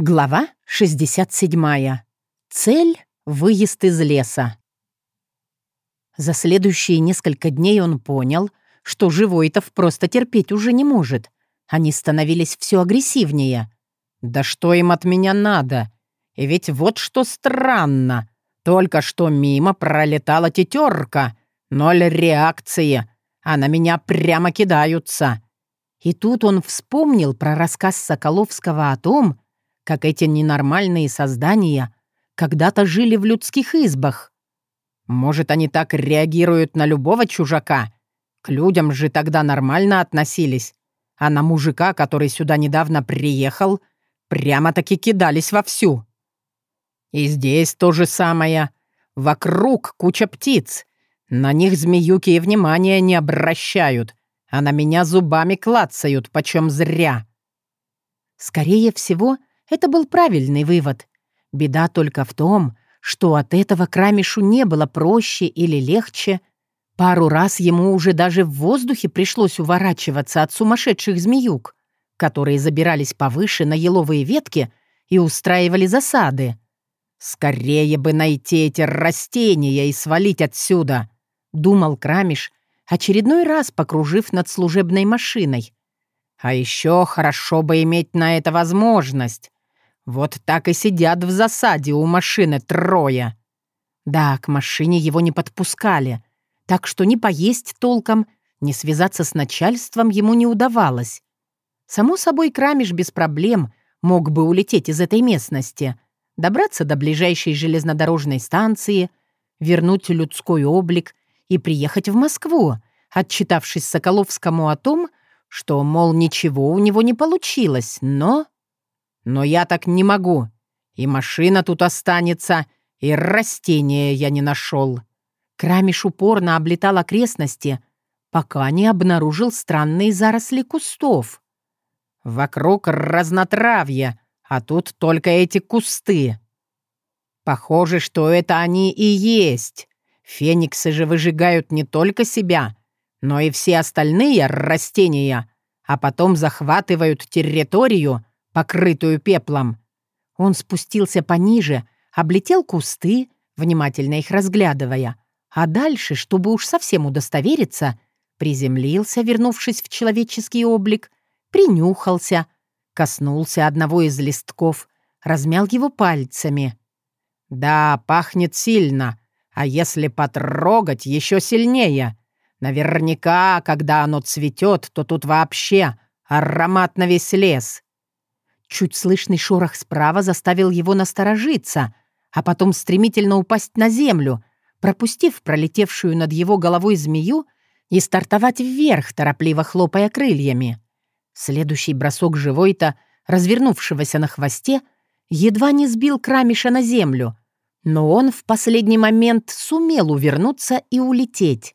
Глава 67. Цель — выезд из леса. За следующие несколько дней он понял, что Живойтов просто терпеть уже не может. Они становились все агрессивнее. «Да что им от меня надо? И ведь вот что странно. Только что мимо пролетала тетерка. Ноль реакции. А на меня прямо кидаются». И тут он вспомнил про рассказ Соколовского о том, как эти ненормальные создания когда-то жили в людских избах. Может, они так реагируют на любого чужака? К людям же тогда нормально относились. А на мужика, который сюда недавно приехал, прямо-таки кидались вовсю. И здесь то же самое. Вокруг куча птиц. На них змеюки и внимания не обращают, а на меня зубами клацают, почем зря. Скорее всего, это был правильный вывод. Беда только в том, что от этого Крамишу не было проще или легче. Пару раз ему уже даже в воздухе пришлось уворачиваться от сумасшедших змеюк, которые забирались повыше на еловые ветки и устраивали засады. «Скорее бы найти эти растения и свалить отсюда!» — думал Крамиш, очередной раз покружив над служебной машиной. «А еще хорошо бы иметь на это возможность. Вот так и сидят в засаде у машины трое. Да, к машине его не подпускали, так что ни поесть толком, ни связаться с начальством ему не удавалось. Само собой, Крамиш без проблем мог бы улететь из этой местности, добраться до ближайшей железнодорожной станции, вернуть людской облик и приехать в Москву, отчитавшись Соколовскому о том, что, мол, ничего у него не получилось, но... Но я так не могу. И машина тут останется, и растения я не нашел. Крамиш упорно облетал окрестности, пока не обнаружил странные заросли кустов. Вокруг разнотравье, а тут только эти кусты. Похоже, что это они и есть. Фениксы же выжигают не только себя, но и все остальные растения, а потом захватывают территорию, покрытую пеплом. Он спустился пониже, облетел кусты, внимательно их разглядывая, а дальше, чтобы уж совсем удостовериться, приземлился, вернувшись в человеческий облик, принюхался, коснулся одного из листков, размял его пальцами. «Да, пахнет сильно, а если потрогать, еще сильнее. Наверняка, когда оно цветет, то тут вообще аромат на весь лес. Чуть слышный шорох справа заставил его насторожиться, а потом стремительно упасть на землю, пропустив пролетевшую над его головой змею и стартовать вверх, торопливо хлопая крыльями. Следующий бросок живой-то, развернувшегося на хвосте, едва не сбил Крамиша на землю, но он в последний момент сумел увернуться и улететь.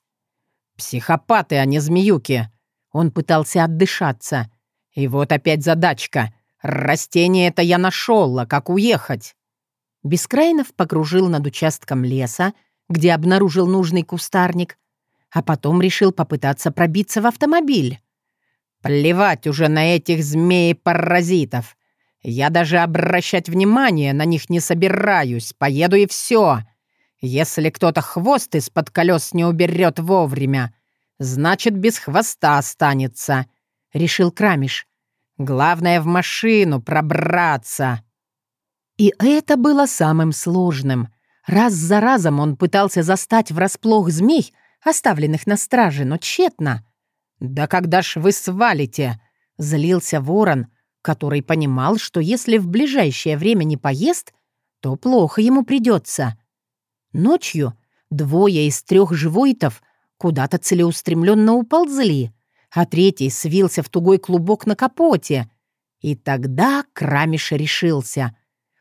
«Психопаты, а не змеюки!» Он пытался отдышаться. «И вот опять задачка — «Растение это я нашел, а как уехать?» Бескрайнов покружил над участком леса, где обнаружил нужный кустарник, а потом решил попытаться пробиться в автомобиль. «Плевать уже на этих змей-паразитов. Я даже обращать внимание на них не собираюсь, поеду и все. Если кто-то хвост из-под колес не уберет вовремя, значит, без хвоста останется», — решил Крамиш. Главное в машину пробраться. И это было самым сложным. Раз за разом он пытался застать врасплох змей, оставленных на страже, но тщетно. «Да когда ж вы свалите?» — злился ворон, который понимал, что если в ближайшее время не поест, то плохо ему придется. Ночью двое из трех живойтов куда-то целеустремленно уползли — а третий свился в тугой клубок на капоте. И тогда Крамиш решился.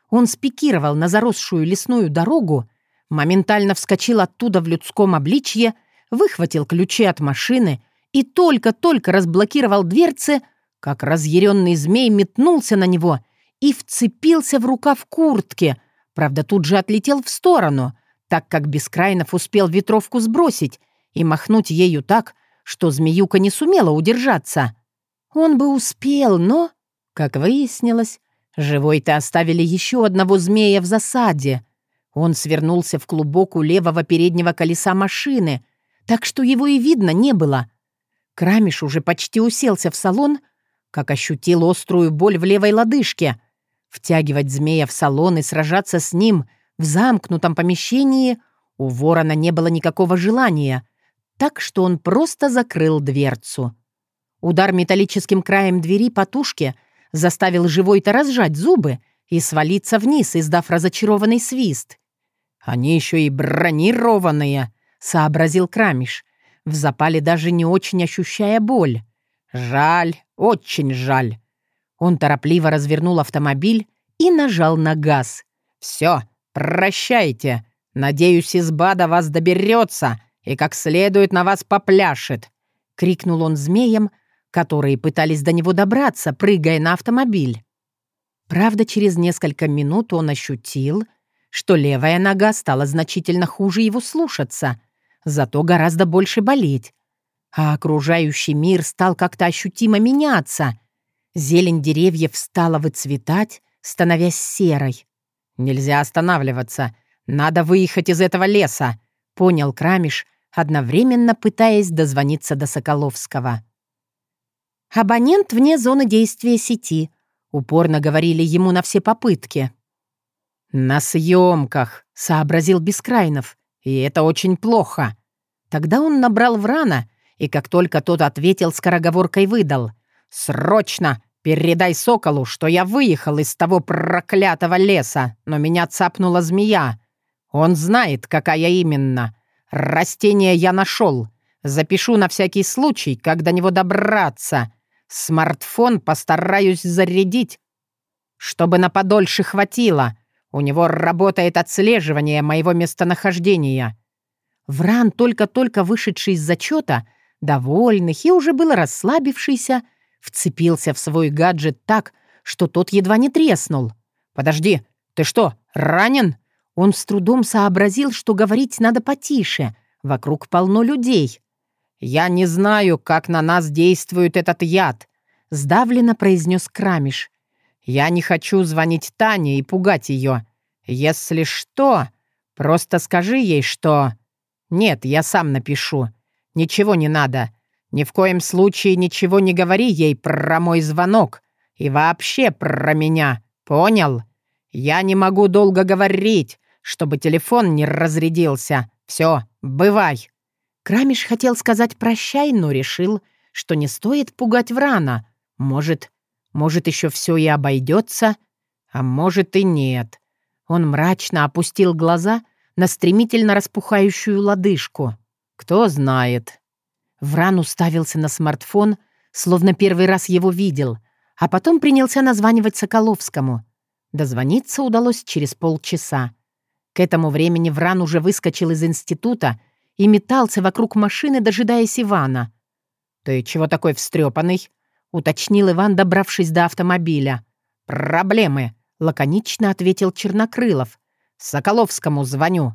Он спикировал на заросшую лесную дорогу, моментально вскочил оттуда в людском обличье, выхватил ключи от машины и только-только разблокировал дверцы, как разъяренный змей метнулся на него и вцепился в рукав куртки, правда, тут же отлетел в сторону, так как Бескрайнов успел ветровку сбросить и махнуть ею так, что змеюка не сумела удержаться. Он бы успел, но, как выяснилось, Живой-то оставили еще одного змея в засаде. Он свернулся в клубок у левого переднего колеса машины, так что его и видно не было. Крамиш уже почти уселся в салон, как ощутил острую боль в левой лодыжке. Втягивать змея в салон и сражаться с ним в замкнутом помещении у ворона не было никакого желания, так что он просто закрыл дверцу. Удар металлическим краем двери по тушке заставил живой-то разжать зубы и свалиться вниз, издав разочарованный свист. «Они еще и бронированные», — сообразил Крамиш, в запале даже не очень ощущая боль. «Жаль, очень жаль». Он торопливо развернул автомобиль и нажал на газ. «Все, прощайте. Надеюсь, изба до вас доберется и как следует на вас попляшет», — крикнул он змеям, которые пытались до него добраться, прыгая на автомобиль. Правда, через несколько минут он ощутил, что левая нога стала значительно хуже его слушаться, зато гораздо больше болеть. А окружающий мир стал как-то ощутимо меняться. Зелень деревьев стала выцветать, становясь серой. «Нельзя останавливаться. Надо выехать из этого леса», — понял Крамиш, одновременно пытаясь дозвониться до Соколовского. «Абонент вне зоны действия сети», — упорно говорили ему на все попытки. «На съемках», — сообразил Бескрайнов, — «и это очень плохо». Тогда он набрал Врана, и как только тот ответил, скороговоркой выдал. «Срочно! Передай Соколу, что я выехал из того проклятого леса, но меня цапнула змея. Он знает, какая именно. Растение я нашел. Запишу на всякий случай, как до него добраться. Смартфон постараюсь зарядить, чтобы на подольше хватило. У него работает отслеживание моего местонахождения». Вран, только-только вышедший из зачета, довольный и уже было расслабившийся, вцепился в свой гаджет так, что тот едва не треснул. «Подожди, ты что, ранен?» Он с трудом сообразил, что говорить надо потише. Вокруг полно людей. «Я не знаю, как на нас действует этот яд», — сдавленно произнес Крамиш. «Я не хочу звонить Тане и пугать ее. Если что, просто скажи ей, что...» «Нет, я сам напишу. Ничего не надо. Ни в коем случае ничего не говори ей про мой звонок. И вообще про меня. Понял? Я не могу долго говорить, чтобы телефон не разрядился. Все, бывай». Крамиш хотел сказать «прощай», но решил, что не стоит пугать Врана. Может, может, еще все и обойдется, а может и нет. Он мрачно опустил глаза на стремительно распухающую лодыжку. Кто знает. Вран уставился на смартфон, словно первый раз его видел, а потом принялся названивать Соколовскому. Дозвониться удалось через полчаса. К этому времени Вран уже выскочил из института — и метался вокруг машины, дожидаясь Ивана. «Ты чего такой встрепанный?» — уточнил Иван, добравшись до автомобиля. «Проблемы», — лаконично ответил Чернокрылов. «Соколовскому звоню».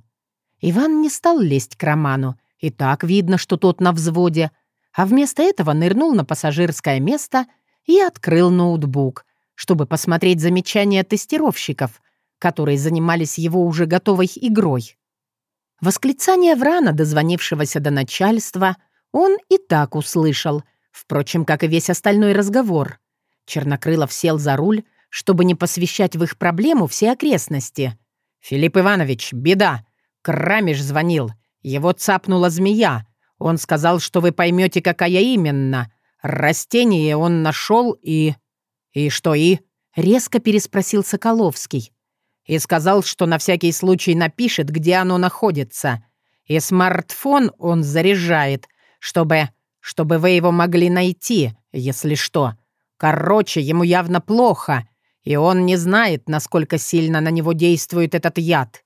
Иван не стал лезть к Роману. И так видно, что тот на взводе. А вместо этого нырнул на пассажирское место и открыл ноутбук, чтобы посмотреть замечания тестировщиков, которые занимались его уже готовой игрой. Восклицание Врана, дозвонившегося до начальства, он и так услышал, впрочем, как и весь остальной разговор. Чернокрылов сел за руль, чтобы не посвящать в их проблему все окрестности. «Филипп Иванович, беда! Крамиш звонил. Его цапнула змея. Он сказал, что вы поймете, какая именно. Растение он нашел и...» «И что и?» — резко переспросил Соколовский и сказал, что на всякий случай напишет, где оно находится. И смартфон он заряжает, чтобы... чтобы вы его могли найти, если что. Короче, ему явно плохо, и он не знает, насколько сильно на него действует этот яд».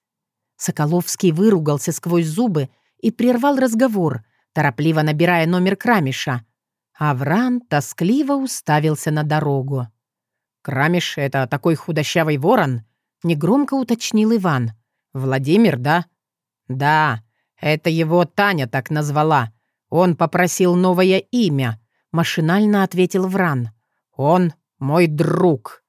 Соколовский выругался сквозь зубы и прервал разговор, торопливо набирая номер Крамиша. Авран тоскливо уставился на дорогу. «Крамиш — это такой худощавый ворон?» Негромко уточнил Иван. «Владимир, да?» «Да, это его Таня так назвала. Он попросил новое имя», — машинально ответил Вран. «Он мой друг».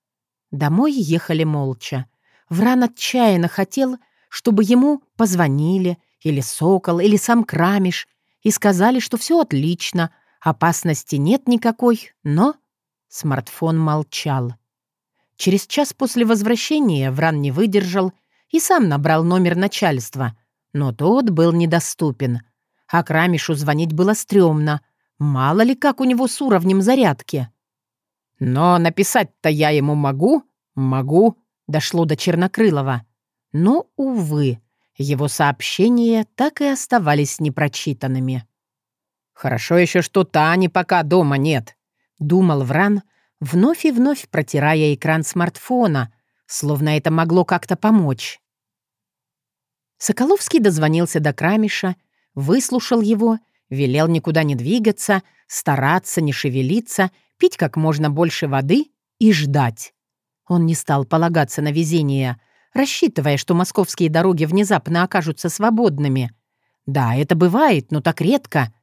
Домой ехали молча. Вран отчаянно хотел, чтобы ему позвонили, или Сокол, или сам Крамиш, и сказали, что все отлично, опасности нет никакой, но смартфон молчал. Через час после возвращения Вран не выдержал и сам набрал номер начальства, но тот был недоступен. А Крамишу звонить было стрёмно. Мало ли как у него с уровнем зарядки. «Но написать-то я ему могу?» «Могу», — дошло до Чернокрылова. Но, увы, его сообщения так и оставались непрочитанными. «Хорошо еще, что Тани пока дома нет», — думал Вран, вновь и вновь протирая экран смартфона, словно это могло как-то помочь. Соколовский дозвонился до Крамиша, выслушал его, велел никуда не двигаться, стараться не шевелиться, пить как можно больше воды и ждать. Он не стал полагаться на везение, рассчитывая, что московские дороги внезапно окажутся свободными. Да, это бывает, но так редко.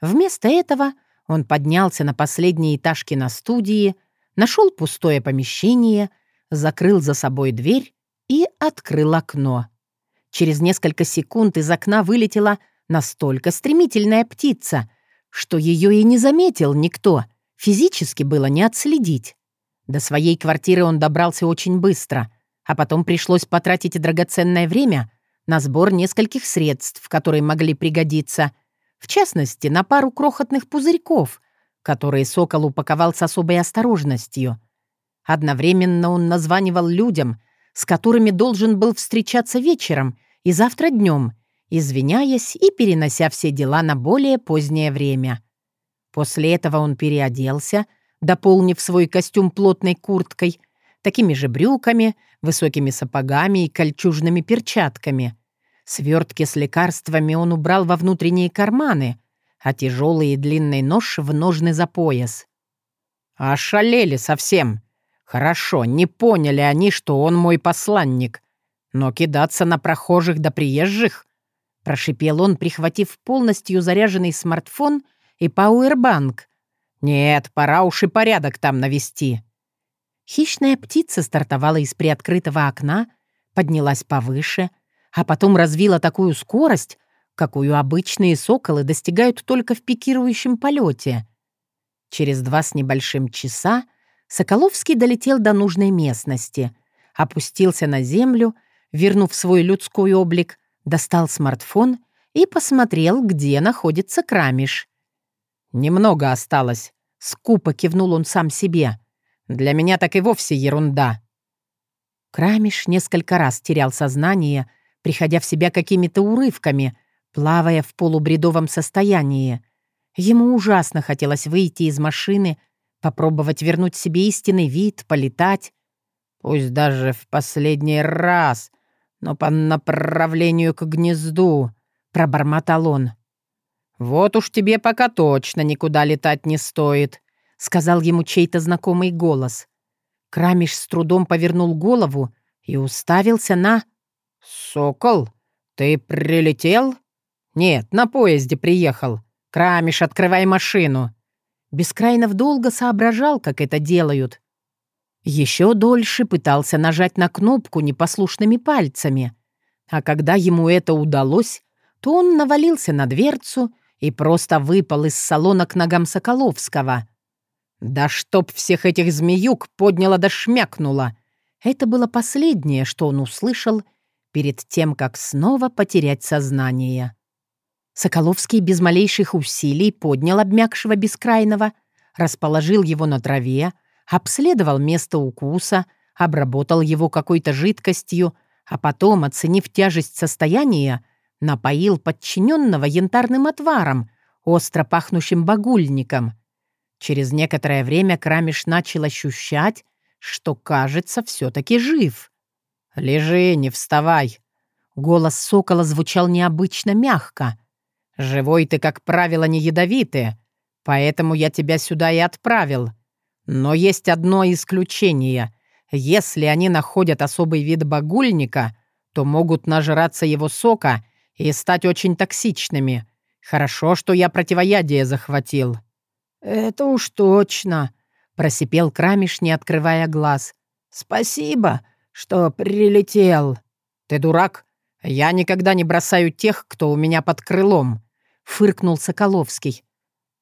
Вместо этого он поднялся на последние этажки на студии, нашел пустое помещение, закрыл за собой дверь и открыл окно. Через несколько секунд из окна вылетела настолько стремительная птица, что ее и не заметил никто, физически было не отследить. До своей квартиры он добрался очень быстро, а потом пришлось потратить драгоценное время на сбор нескольких средств, которые могли пригодиться, в частности, на пару крохотных пузырьков, которые Сокол упаковал с особой осторожностью. Одновременно он названивал людям, с которыми должен был встречаться вечером и завтра днем, извиняясь и перенося все дела на более позднее время. После этого он переоделся — дополнив свой костюм плотной курткой, такими же брюками, высокими сапогами и кольчужными перчатками. Свертки с лекарствами он убрал во внутренние карманы, а тяжелый и длинный нож в ножны за пояс. «Ошалели совсем. Хорошо, не поняли они, что он мой посланник. Но кидаться на прохожих да приезжих...» Прошипел он, прихватив полностью заряженный смартфон и пауэрбанк, «Нет, пора уж и порядок там навести». Хищная птица стартовала из приоткрытого окна, поднялась повыше, а потом развила такую скорость, какую обычные соколы достигают только в пикирующем полете. Через два с небольшим часа Соколовский долетел до нужной местности, опустился на землю, вернув свой людской облик, достал смартфон и посмотрел, где находится Крамиш. «Немного осталось», — скупо кивнул он сам себе. «Для меня так и вовсе ерунда». Крамиш несколько раз терял сознание, приходя в себя какими-то урывками, плавая в полубредовом состоянии. Ему ужасно хотелось выйти из машины, попробовать вернуть себе истинный вид, полетать. Пусть даже в последний раз, но по направлению к гнезду, — пробормотал он. «Вот уж тебе пока точно никуда летать не стоит», — сказал ему чей-то знакомый голос. Крамиш с трудом повернул голову и уставился на... «Сокол, ты прилетел?» «Нет, на поезде приехал. Крамиш, открывай машину». Бескрайнов долго соображал, как это делают. Еще дольше пытался нажать на кнопку непослушными пальцами. А когда ему это удалось, то он навалился на дверцу и просто выпал из салона к ногам Соколовского. «Да чтоб всех этих змеюк подняло да шмякнуло!» Это было последнее, что он услышал перед тем, как снова потерять сознание. Соколовский без малейших усилий поднял обмякшего бескрайного, расположил его на траве, обследовал место укуса, обработал его какой-то жидкостью, а потом, оценив тяжесть состояния, Напоил подчиненного янтарным отваром, остро пахнущим багульником. Через некоторое время Крамиш начал ощущать, что, кажется, все-таки жив. «Лежи, не вставай!» Голос сокола звучал необычно мягко. «Живой ты, как правило, не ядовитый, поэтому я тебя сюда и отправил. Но есть одно исключение. Если они находят особый вид багульника, то могут нажраться его сока и стать очень токсичными. Хорошо, что я противоядие захватил». «Это уж точно», — просипел Крамиш, не открывая глаз. «Спасибо, что прилетел». «Ты дурак? Я никогда не бросаю тех, кто у меня под крылом», — фыркнул Соколовский.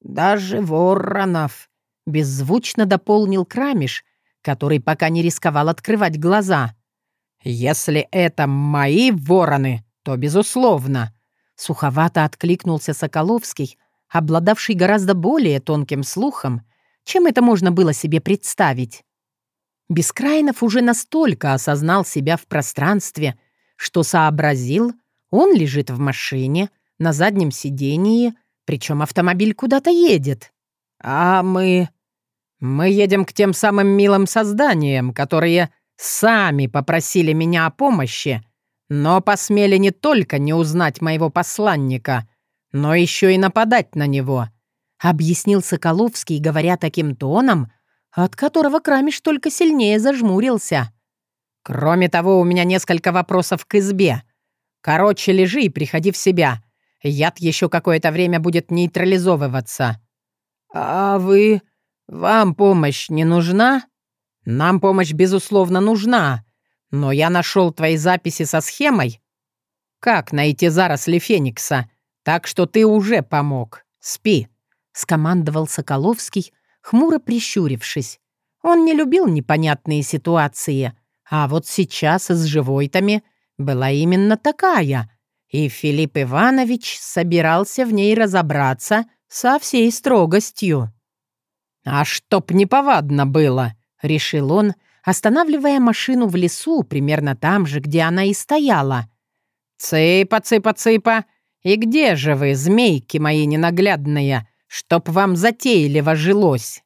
«Даже воронов», — беззвучно дополнил Крамиш, который пока не рисковал открывать глаза. «Если это мои вороны, то безусловно», — суховато откликнулся Соколовский, обладавший гораздо более тонким слухом, чем это можно было себе представить. Бескрайнов уже настолько осознал себя в пространстве, что сообразил, он лежит в машине, на заднем сидении, причем автомобиль куда-то едет. А мы... Мы едем к тем самым милым созданиям, которые сами попросили меня о помощи, но посмели не только не узнать моего посланника, но еще и нападать на него», — объяснил Соколовский, говоря таким тоном, от которого Крамиш только сильнее зажмурился. «Кроме того, у меня несколько вопросов к избе. Короче, лежи и приходи в себя. Яд еще какое-то время будет нейтрализовываться». «А вы... вам помощь не нужна?» «Нам помощь, безусловно, нужна. Но я нашел твои записи со схемой. Как найти заросли Феникса? Так что ты уже помог. Спи», — скомандовал Соколовский, хмуро прищурившись. Он не любил непонятные ситуации, а вот сейчас с живойтами была именно такая, и Филипп Иванович собирался в ней разобраться со всей строгостью. «А чтоб неповадно было», — решил он, останавливая машину в лесу примерно там же, где она и стояла. «Цыпа, цыпа, цыпа! И где же вы, змейки мои ненаглядные?» чтоб вам затейливо жилось».